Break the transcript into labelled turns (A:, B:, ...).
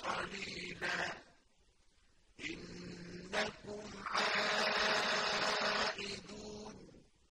A: قَلِيلًا